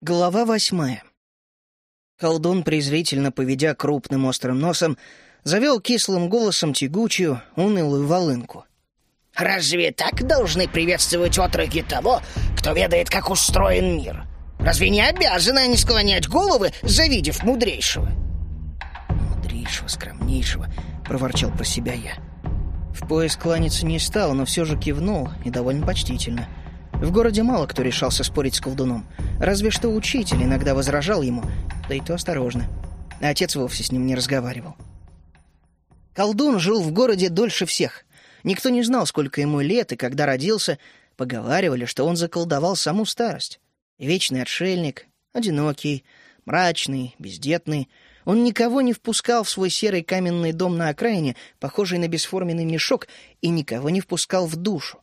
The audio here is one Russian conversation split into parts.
Глава восьмая. Колдун, презрительно поведя крупным острым носом, завел кислым голосом тягучую, унылую волынку. «Разве так должны приветствовать отроки того, кто ведает, как устроен мир? Разве не обязаны они склонять головы, завидев мудрейшего?» «Мудрейшего, скромнейшего», — проворчал про себя я. В пояс кланяться не стал, но все же кивнул, и довольно почтительно — в городе мало кто решался спорить с колдуном. Разве что учитель иногда возражал ему, да и то осторожно. Отец вовсе с ним не разговаривал. Колдун жил в городе дольше всех. Никто не знал, сколько ему лет и когда родился. Поговаривали, что он заколдовал саму старость. Вечный отшельник, одинокий, мрачный, бездетный. Он никого не впускал в свой серый каменный дом на окраине, похожий на бесформенный мешок, и никого не впускал в душу.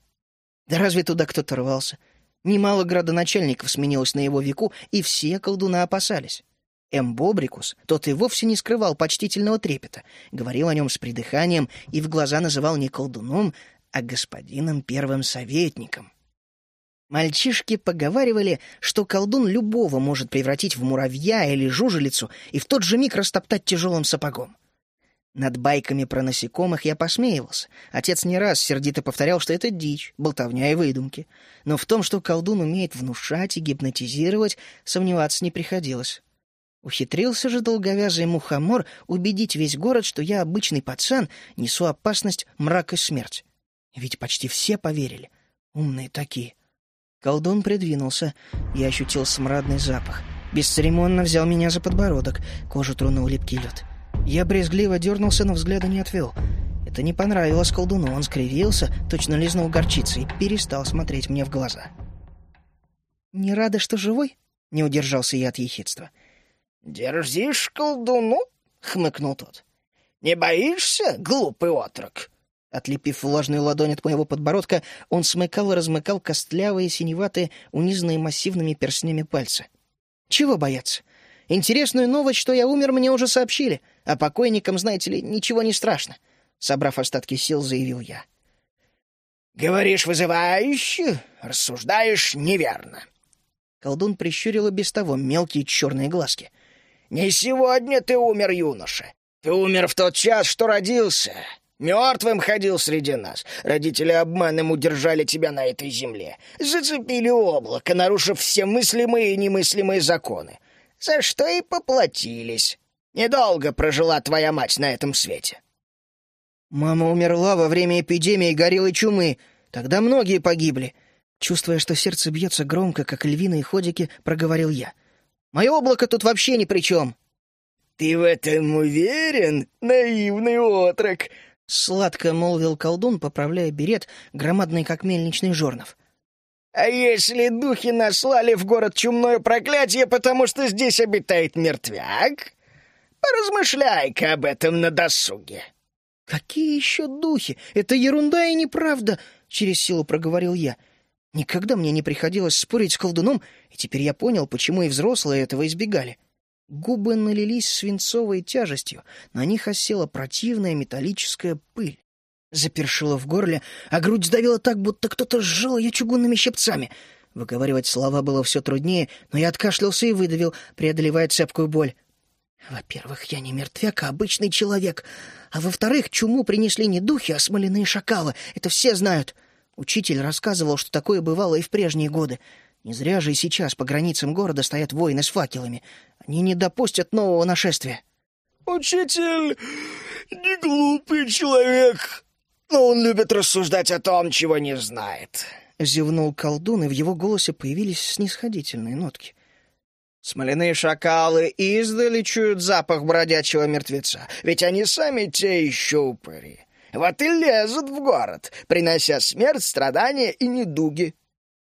Да разве туда кто-то рвался? Немало градоначальников сменилось на его веку, и все колдуна опасались. М. Бобрикус, тот и вовсе не скрывал почтительного трепета, говорил о нем с придыханием и в глаза называл не колдуном, а господином первым советником. Мальчишки поговаривали, что колдун любого может превратить в муравья или жужелицу и в тот же миг растоптать тяжелым сапогом. Над байками про насекомых я посмеивался. Отец не раз сердито повторял, что это дичь, болтовня и выдумки. Но в том, что колдун умеет внушать и гипнотизировать, сомневаться не приходилось. Ухитрился же долговязый мухомор убедить весь город, что я обычный пацан, несу опасность, мрак и смерть. Ведь почти все поверили. Умные такие. Колдун придвинулся. Я ощутил смрадный запах. Бесцеремонно взял меня за подбородок. Кожу тронул липкий лед. — я брезгливо дернулся, но взгляда не отвел. Это не понравилось колдуну. Он скривился, точно лизнул горчицы и перестал смотреть мне в глаза. «Не рада, что живой?» — не удержался я от ехидства. «Дерзишь колдуну?» — хмыкнул тот. «Не боишься, глупый отрок?» Отлепив влажную ладонь от моего подбородка, он смыкал и размыкал костлявые, синеватые, унизанные массивными перстнями пальцы. «Чего бояться? Интересную новость, что я умер, мне уже сообщили, а покойникам, знаете ли, ничего не страшно. Собрав остатки сил, заявил я. «Говоришь вызывающе, рассуждаешь неверно». Колдун прищурил без того мелкие черные глазки. «Не сегодня ты умер, юноша. Ты умер в тот час, что родился. Мертвым ходил среди нас. Родители обманом удержали тебя на этой земле. Зацепили облако, нарушив все мыслимые и немыслимые законы за что и поплатились. Недолго прожила твоя мать на этом свете». «Мама умерла во время эпидемии горелой чумы. Тогда многие погибли». Чувствуя, что сердце бьется громко, как львиные ходики, проговорил я. «Мое облако тут вообще ни при чем». «Ты в этом уверен, наивный отрок?» — сладко молвил колдун, поправляя берет, громадный как мельничный жорнов. А если духи наслали в город чумное проклятие, потому что здесь обитает мертвяк? Поразмышляй-ка об этом на досуге. — Какие еще духи? Это ерунда и неправда, — через силу проговорил я. Никогда мне не приходилось спорить с колдуном, и теперь я понял, почему и взрослые этого избегали. Губы налились свинцовой тяжестью, на них осела противная металлическая пыль. Запершило в горле, а грудь сдавила так, будто кто-то сжал ее чугунными щипцами. Выговаривать слова было все труднее, но я откашлялся и выдавил, преодолевая цепкую боль. Во-первых, я не мертвяк, а обычный человек. А во-вторых, чуму принесли не духи, а смоляные шакалы. Это все знают. Учитель рассказывал, что такое бывало и в прежние годы. Не зря же и сейчас по границам города стоят воины с факелами. Они не допустят нового нашествия. «Учитель не глупый человек», но он любит рассуждать о том, чего не знает. Зевнул колдун, и в его голосе появились снисходительные нотки. Смоляные шакалы издали чуют запах бродячего мертвеца, ведь они сами те еще упыри. Вот и лезут в город, принося смерть, страдания и недуги.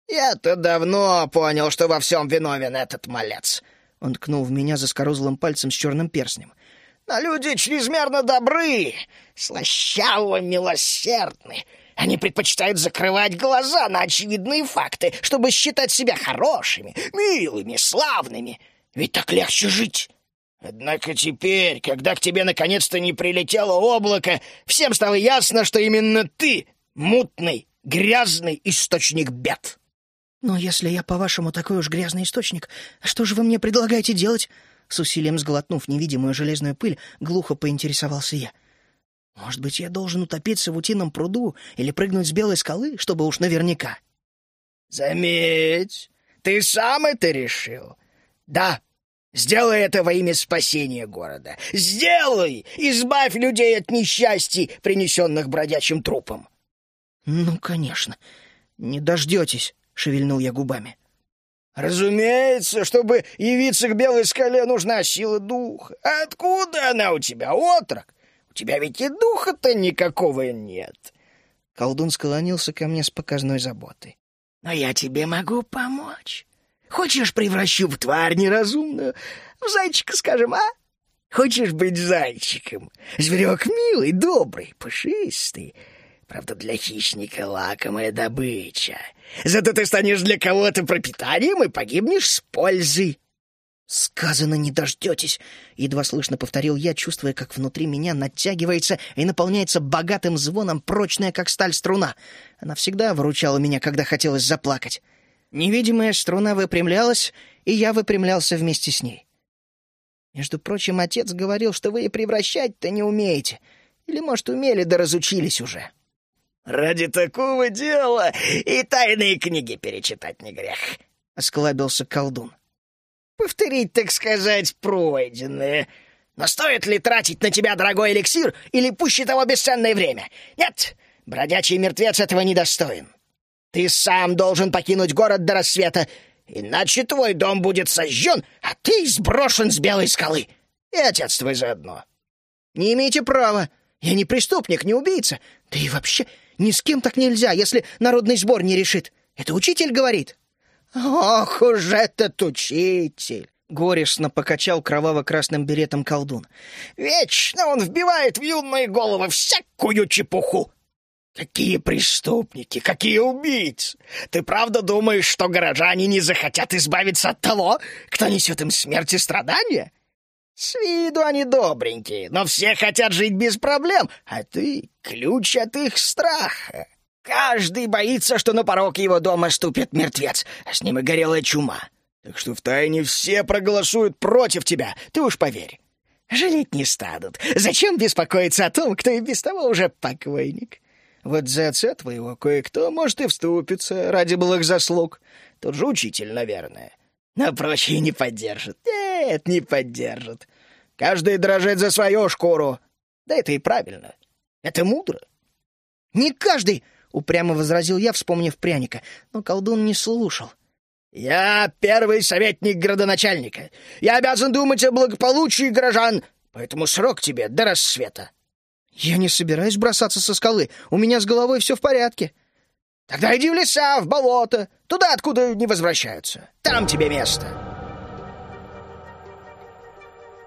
Я-то давно понял, что во всем виновен этот малец. Он ткнул в меня за скорузлым пальцем с черным перстнем — но люди чрезмерно добры, слащаво милосердны. Они предпочитают закрывать глаза на очевидные факты, чтобы считать себя хорошими, милыми, славными. Ведь так легче жить. Однако теперь, когда к тебе наконец-то не прилетело облако, всем стало ясно, что именно ты — мутный, грязный источник бед. «Но если я, по-вашему, такой уж грязный источник, что же вы мне предлагаете делать?» С усилием сглотнув невидимую железную пыль, глухо поинтересовался я. «Может быть, я должен утопиться в утином пруду или прыгнуть с белой скалы, чтобы уж наверняка?» «Заметь, ты сам это решил?» «Да, сделай это во имя спасения города. Сделай! Избавь людей от несчастий, принесенных бродячим трупом!» «Ну, конечно. Не дождетесь», — шевельнул я губами. «Разумеется, чтобы явиться к белой скале, нужна сила духа. Откуда она у тебя, отрок? Тебя ведь и духа-то никакого нет». Колдун склонился ко мне с показной заботой. «Но я тебе могу помочь. Хочешь, превращу в тварь неразумную? В зайчика, скажем, а? Хочешь быть зайчиком? Зверек милый, добрый, пушистый». Правда, для хищника лакомая добыча. Зато ты станешь для кого-то пропитанием и погибнешь с пользой. «Сказано, не дождетесь!» — едва слышно повторил я, чувствуя, как внутри меня натягивается и наполняется богатым звоном прочная, как сталь, струна. Она всегда выручала меня, когда хотелось заплакать. Невидимая струна выпрямлялась, и я выпрямлялся вместе с ней. Между прочим, отец говорил, что вы и превращать-то не умеете. Или, может, умели, да разучились уже. «Ради такого дела и тайные книги перечитать не грех», — осклабился колдун. «Повторить, так сказать, пройденное. Но стоит ли тратить на тебя дорогой эликсир или пуще того бесценное время? Нет, бродячий мертвец этого недостоин. Ты сам должен покинуть город до рассвета, иначе твой дом будет сожжен, а ты сброшен с белой скалы. И отец твой заодно». «Не имеете права. Я не преступник, не убийца. Да и вообще ни с кем так нельзя, если народный сбор не решит. Это учитель говорит». «Ох уж этот учитель!» — горестно покачал кроваво-красным беретом колдун. «Вечно он вбивает в юные головы всякую чепуху. Какие преступники, какие убийцы! Ты правда думаешь, что горожане не захотят избавиться от того, кто несет им смерть и страдания? С виду они добренькие, но все хотят жить без проблем, а ты — ключ от их страха. Каждый боится, что на порог его дома ступит мертвец, а с ним и горелая чума. Так что втайне все проголосуют против тебя, ты уж поверь. Жалеть не станут. Зачем беспокоиться о том, кто и без того уже покойник? Вот за отца твоего кое-кто, может, и вступится ради былых заслуг. Тот же учитель, наверное. — но прочие не поддержат. Нет, не поддержат. Каждый дрожит за свою шкуру. Да это и правильно. Это мудро. «Не каждый!» — упрямо возразил я, вспомнив пряника. Но колдун не слушал. «Я первый советник градоначальника. Я обязан думать о благополучии горожан, поэтому срок тебе до рассвета». «Я не собираюсь бросаться со скалы. У меня с головой все в порядке». Тогда иди в леса, в болото, туда, откуда не возвращаются. Там тебе место.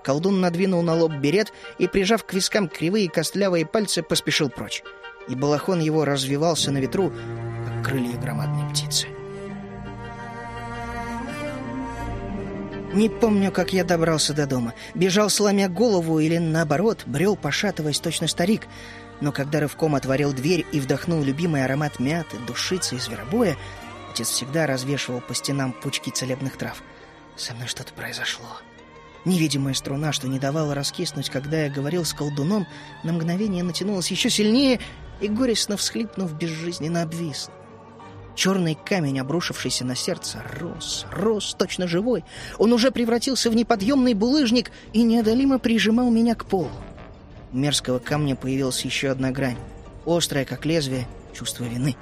Колдун надвинул на лоб берет и, прижав к вискам кривые костлявые пальцы, поспешил прочь. И балахон его развивался на ветру, как крылья громадной птицы. Не помню, как я добрался до дома. Бежал, сломя голову, или, наоборот, брел, пошатываясь, точно старик — но когда рывком отворил дверь и вдохнул любимый аромат мяты, душицы и зверобоя, отец всегда развешивал по стенам пучки целебных трав. Со мной что-то произошло. Невидимая струна, что не давала раскиснуть, когда я говорил с колдуном, на мгновение натянулась еще сильнее и, горестно всхлипнув, безжизненно обвисла. Черный камень, обрушившийся на сердце, рос, рос, точно живой. Он уже превратился в неподъемный булыжник и неодолимо прижимал меня к полу. Мерзкого камня появилась еще одна грань. Острая, как лезвие, чувство вины.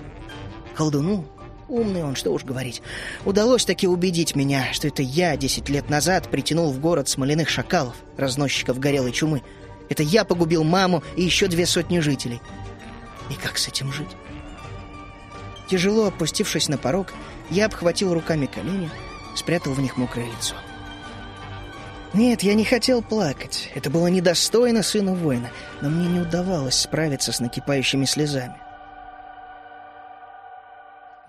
Колдуну, умный он, что уж говорить, удалось таки убедить меня, что это я десять лет назад притянул в город смоляных шакалов, разносчиков горелой чумы. Это я погубил маму и еще две сотни жителей. И как с этим жить? Тяжело опустившись на порог, я обхватил руками колени, спрятал в них мокрое лицо. Нет, я не хотел плакать. Это было недостойно сына воина, но мне не удавалось справиться с накипающими слезами.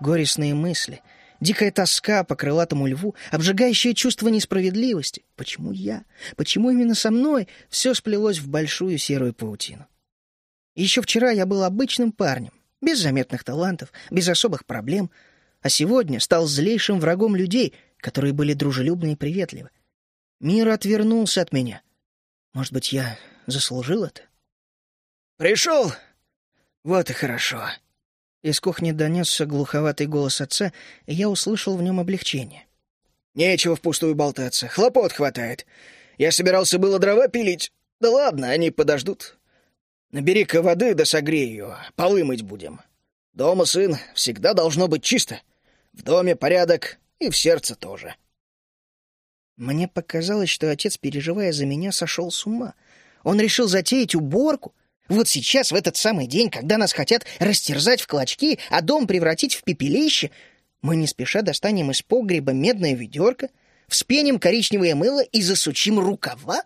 Горестные мысли, дикая тоска по крылатому льву, обжигающее чувство несправедливости. Почему я? Почему именно со мной? Все сплелось в большую серую паутину. Еще вчера я был обычным парнем, без заметных талантов, без особых проблем. а сегодня стал злейшим врагом людей, которые были дружелюбны и приветливы. Мир отвернулся от меня. Может быть, я заслужил это? «Пришел? Вот и хорошо». Из кухни донесся глуховатый голос отца, и я услышал в нем облегчение. «Нечего впустую болтаться. Хлопот хватает. Я собирался было дрова пилить. Да ладно, они подождут. Набери-ка воды да согрей ее. Полы мыть будем. Дома, сын, всегда должно быть чисто. В доме порядок и в сердце тоже». Мне показалось, что отец, переживая за меня, сошел с ума. Он решил затеять уборку. Вот сейчас, в этот самый день, когда нас хотят растерзать в клочки, а дом превратить в пепелище, мы не спеша достанем из погреба медное ведерко, вспеним коричневое мыло и засучим рукава?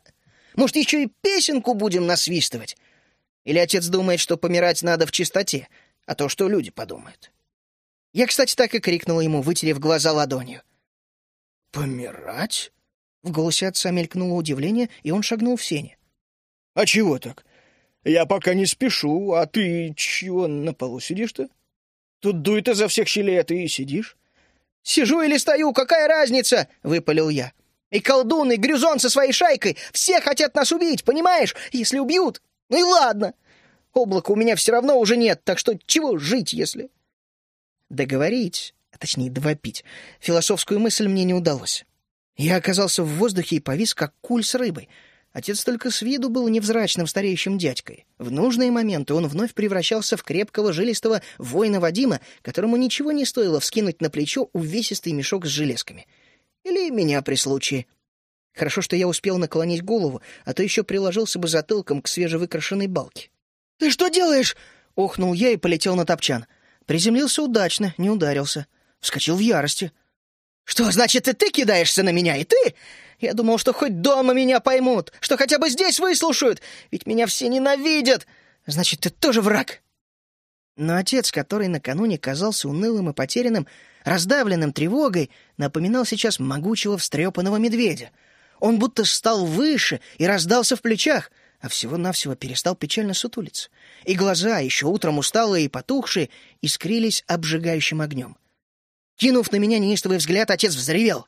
Может, еще и песенку будем насвистывать? Или отец думает, что помирать надо в чистоте, а то, что люди подумают? Я, кстати, так и крикнул ему, вытерев глаза ладонью. «Помирать?» В голосе отца мелькнуло удивление, и он шагнул в сене. «А чего так? Я пока не спешу, а ты чего на полу сидишь-то? Тут дует изо всех щелей, а ты сидишь?» «Сижу или стою, какая разница?» — выпалил я. «И колдун, и грюзон со своей шайкой все хотят нас убить, понимаешь? Если убьют, ну и ладно. Облака у меня все равно уже нет, так что чего жить, если...» Договорить, а точнее довопить, философскую мысль мне не удалось. Я оказался в воздухе и повис, как куль с рыбой. Отец только с виду был невзрачным стареющим дядькой. В нужные моменты он вновь превращался в крепкого, жилистого воина Вадима, которому ничего не стоило вскинуть на плечо увесистый мешок с железками. Или меня при случае. Хорошо, что я успел наклонить голову, а то еще приложился бы затылком к свежевыкрашенной балке. «Ты что делаешь?» — охнул я и полетел на топчан. Приземлился удачно, не ударился. Вскочил в ярости — «Что, значит, и ты кидаешься на меня, и ты? Я думал, что хоть дома меня поймут, что хотя бы здесь выслушают, ведь меня все ненавидят. Значит, ты тоже враг». Но отец, который накануне казался унылым и потерянным, раздавленным тревогой, напоминал сейчас могучего встрепанного медведя. Он будто стал выше и раздался в плечах, а всего-навсего перестал печально сутулиться. И глаза, еще утром усталые и потухшие, искрились обжигающим огнем. Кинув на меня неистовый взгляд, отец взревел.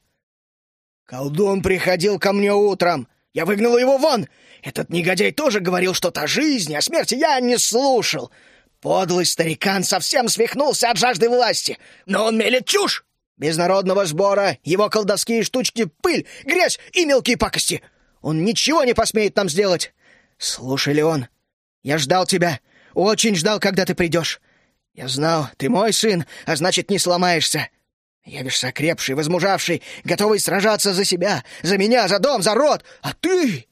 «Колдун приходил ко мне утром. Я выгнал его вон. Этот негодяй тоже говорил что-то о жизни, о смерти. Я не слушал. Подлый старикан совсем свихнулся от жажды власти. Но он мелет чушь. Без народного сбора его колдовские штучки — пыль, грязь и мелкие пакости. Он ничего не посмеет нам сделать. Слушай, Леон, я ждал тебя. Очень ждал, когда ты придешь. Я знал, ты мой сын, а значит, не сломаешься. Явишься окрепший, возмужавший, готовый сражаться за себя, за меня, за дом, за род. А ты?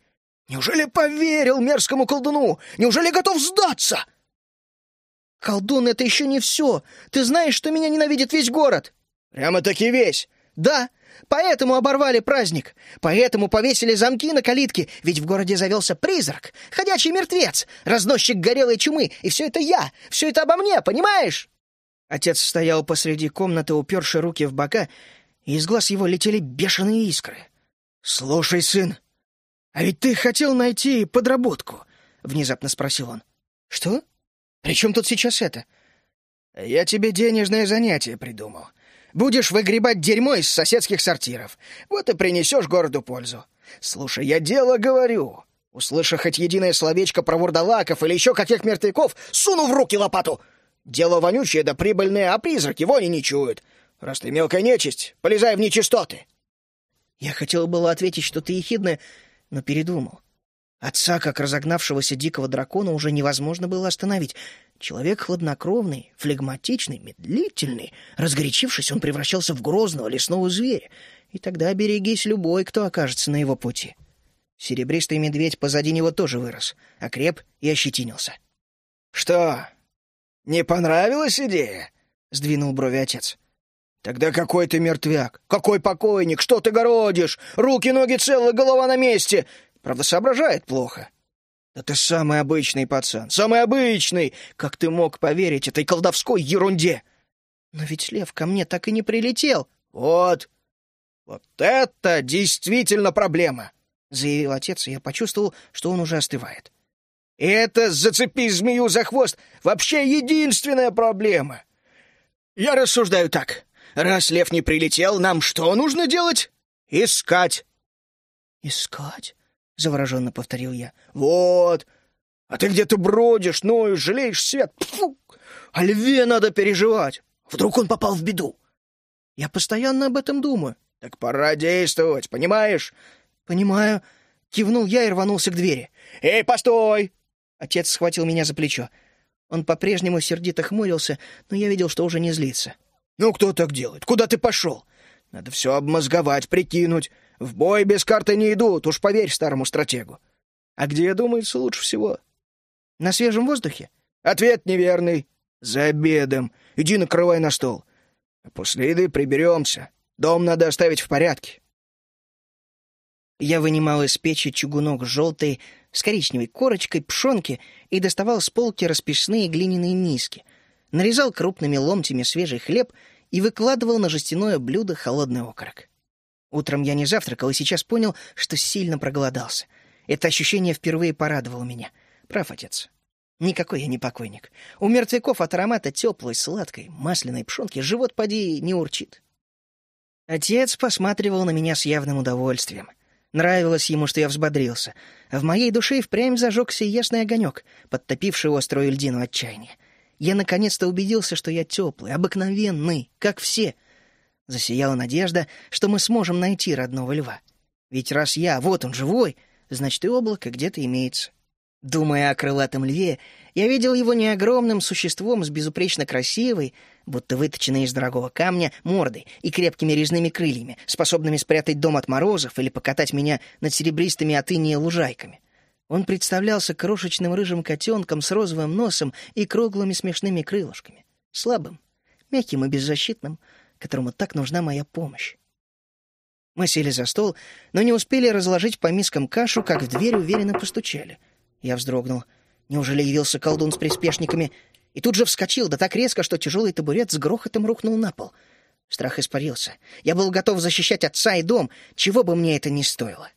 Неужели поверил мерзкому колдуну? Неужели готов сдаться?» «Колдун, это еще не все. Ты знаешь, что меня ненавидит весь город?» «Прямо-таки весь?» «Да, поэтому оборвали праздник. Поэтому повесили замки на калитке, ведь в городе завелся призрак, ходячий мертвец, разносчик горелой чумы, и все это я, все это обо мне, понимаешь?» Отец стоял посреди комнаты, уперши руки в бока, и из глаз его летели бешеные искры. «Слушай, сын, а ведь ты хотел найти подработку?» — внезапно спросил он. «Что? При чем тут сейчас это?» «Я тебе денежное занятие придумал. Будешь выгребать дерьмо из соседских сортиров. Вот и принесешь городу пользу. Слушай, я дело говорю. Услыша хоть единое словечко про вурдалаков или еще каких мертвяков, суну в руки лопату!» Дело вонючее да прибыльное, а призраки вони не чуют. Раз ты мелкая нечисть, полезай в нечистоты. Я хотел было ответить что-то ехидное, но передумал. Отца, как разогнавшегося дикого дракона, уже невозможно было остановить. Человек хладнокровный, флегматичный, медлительный. Разгорячившись, он превращался в грозного лесного зверя. И тогда берегись любой, кто окажется на его пути. Серебристый медведь позади него тоже вырос, окреп и ощетинился. — Что, «Не понравилась идея?» — сдвинул брови отец. «Тогда какой ты мертвяк? Какой покойник? Что ты городишь? Руки-ноги целы, голова на месте. Правда, соображает плохо». «Да ты самый обычный пацан, самый обычный! Как ты мог поверить этой колдовской ерунде?» «Но ведь лев ко мне так и не прилетел». «Вот, вот это действительно проблема!» — заявил отец, и я почувствовал, что он уже остывает. Это «зацепи змею за хвост» вообще единственная проблема. Я рассуждаю так. Раз лев не прилетел, нам что нужно делать? Искать. «Искать?» — завороженно повторил я. Вот. А ты где-то бродишь, и жалеешь свет. Фу. О льве надо переживать. Вдруг он попал в беду. Я постоянно об этом думаю. Так пора действовать, понимаешь? Понимаю. Кивнул я и рванулся к двери. Эй, постой! Отец схватил меня за плечо. Он по-прежнему сердито хмурился, но я видел, что уже не злится. «Ну, кто так делает? Куда ты пошел? Надо все обмозговать, прикинуть. В бой без карты не идут, уж поверь старому стратегу. А где, думается, лучше всего?» «На свежем воздухе?» «Ответ неверный. За обедом. Иди накрывай на стол. А после еды приберемся. Дом надо оставить в порядке». Я вынимал из печи чугунок желтой с коричневой корочкой пшенки и доставал с полки расписные глиняные миски, нарезал крупными ломтями свежий хлеб и выкладывал на жестяное блюдо холодный окорок. Утром я не завтракал и сейчас понял, что сильно проголодался. Это ощущение впервые порадовало меня. Прав, отец. Никакой я не покойник. У мертвяков от аромата теплой, сладкой, масляной пшенки живот поди не урчит. Отец посматривал на меня с явным удовольствием — Нравилось ему, что я взбодрился, в моей душе впрямь зажегся ясный огонек, подтопивший острую льдину отчаяния. Я наконец-то убедился, что я теплый, обыкновенный, как все. Засияла надежда, что мы сможем найти родного льва. Ведь раз я, вот он, живой, значит, и облако где-то имеется. Думая о крылатом льве, я видел его не огромным существом с безупречно красивой, будто выточенной из дорогого камня, мордой и крепкими резными крыльями, способными спрятать дом от морозов или покатать меня над серебристыми от лужайками. Он представлялся крошечным рыжим котенком с розовым носом и круглыми смешными крылышками, слабым, мягким и беззащитным, которому так нужна моя помощь. Мы сели за стол, но не успели разложить по мискам кашу, как в дверь уверенно постучали — я вздрогнул. Неужели явился колдун с приспешниками? И тут же вскочил, да так резко, что тяжелый табурет с грохотом рухнул на пол. Страх испарился. Я был готов защищать отца и дом, чего бы мне это ни стоило.